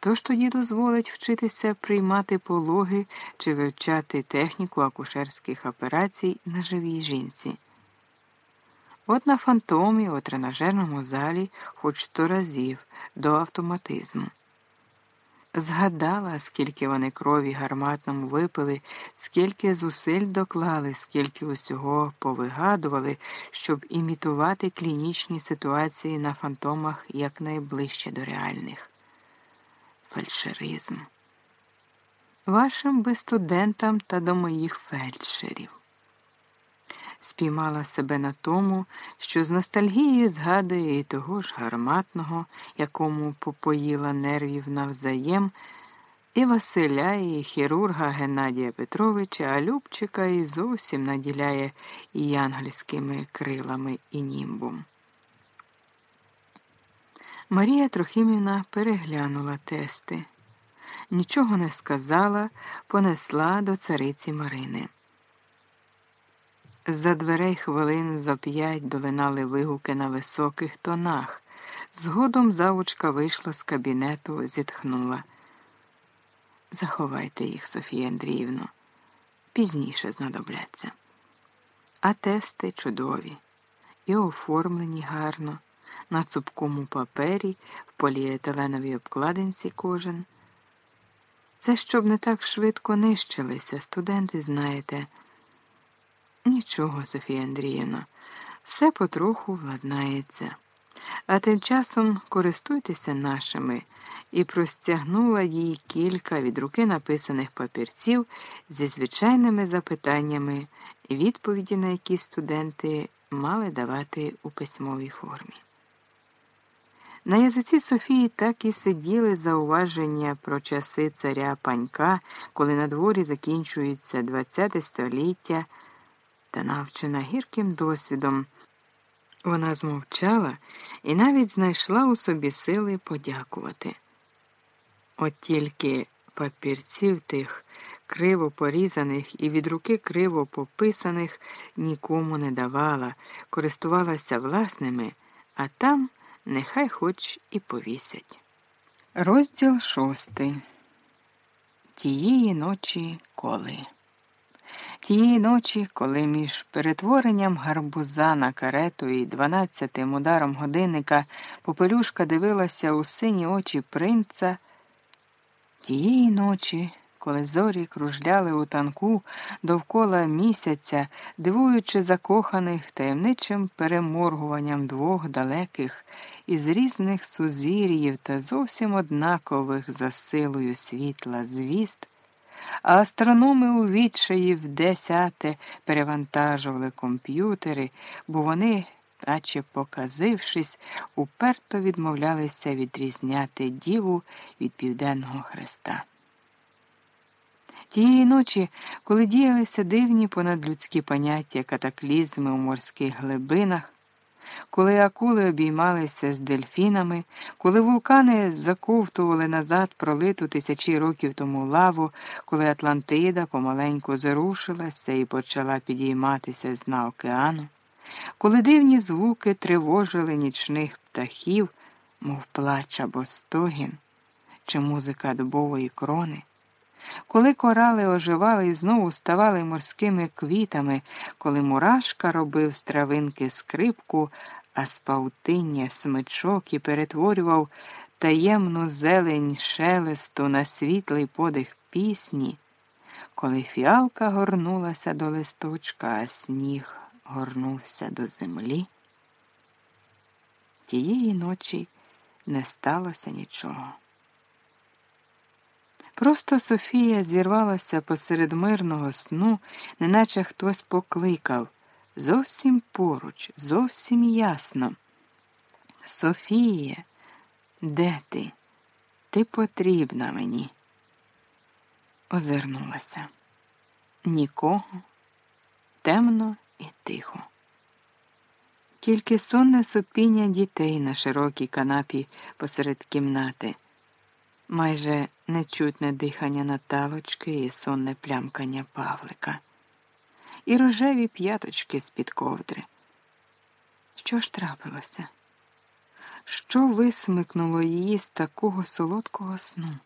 Хто ж тоді дозволить вчитися приймати пологи чи вивчати техніку акушерських операцій на живій жінці? От на фантомі у тренажерному залі хоч сто разів до автоматизму. Згадала, скільки вони крові гарматному випили, скільки зусиль доклали, скільки усього повигадували, щоб імітувати клінічні ситуації на фантомах якнайближче до реальних. Фельдшеризм. Вашим би студентам та до моїх фельдшерів спіймала себе на тому, що з ностальгією згадує і того ж гарматного, якому попоїла нервів навзаєм, і Василя, і хірурга Геннадія Петровича, а Любчика і зовсім наділяє і янгельськими крилами і німбом. Марія Трохимівна переглянула тести. Нічого не сказала, понесла до цариці Марини. За дверей хвилин зо п'ять долинали вигуки на високих тонах. Згодом завучка вийшла з кабінету, зітхнула. Заховайте їх, Софія Андріївно, пізніше знадобляться. А тести чудові і оформлені гарно, на цупкому папері, в поліетиленовій обкладинці кожен. Це щоб не так швидко нищилися, студенти, знаєте. Нічого, Софія Андріївна, все потроху владнається. А тим часом користуйтеся нашими і простягнула їй кілька від руки написаних папірців зі звичайними запитаннями, відповіді на які студенти мали давати у письмовій формі. На язиці Софії так і сиділи зауваження про часи царя панька, коли на дворі закінчується ХХ століття та навчена гірким досвідом. Вона змовчала і навіть знайшла у собі сили подякувати. От тільки папірців тих криво порізаних і від руки криво пописаних нікому не давала, користувалася власними, а там нехай хоч і повісять. Розділ шостий. Тієї ночі коли. Тієї ночі, коли між перетворенням гарбуза на карету і дванадцятим ударом годинника попелюшка дивилася у сині очі принца, тієї ночі, коли зорі кружляли у танку довкола місяця, дивуючи закоханих таємничим переморгуванням двох далеких із різних сузір'їв та зовсім однакових за силою світла звіст а астрономи у відчаї в десяте перевантажували комп'ютери, бо вони, наче показившись, уперто відмовлялися відрізняти діву від Південного Хреста. Тієї ночі, коли діялися дивні понадлюдські поняття катаклізми у морських глибинах, коли акули обіймалися з дельфінами, коли вулкани заковтували назад пролиту тисячі років тому лаву, коли Атлантида помаленьку зрушилася і почала підійматися з дна океану, коли дивні звуки тривожили нічних птахів, мов плач або стогін, чи музика дубової крони. Коли корали оживали і знову ставали морськими квітами, коли мурашка робив з травинки скрипку, а з паутиння смичок і перетворював таємну зелень шелесту на світлий подих пісні, коли фіалка горнулася до листочка, а сніг горнувся до землі, тієї ночі не сталося нічого. Просто Софія зірвалася посеред мирного сну, неначе хтось покликав. Зовсім поруч, зовсім ясно. Софія, де ти? Ти потрібна мені. Озирнулася. Нікого, темно і тихо. Тільки сонне сопіння дітей на широкій канапі посеред кімнати майже нечутне дихання Наталочки і сонне плямкання Павлика, і рожеві п'яточки з-під ковдри. Що ж трапилося? Що висмикнуло її з такого солодкого сну?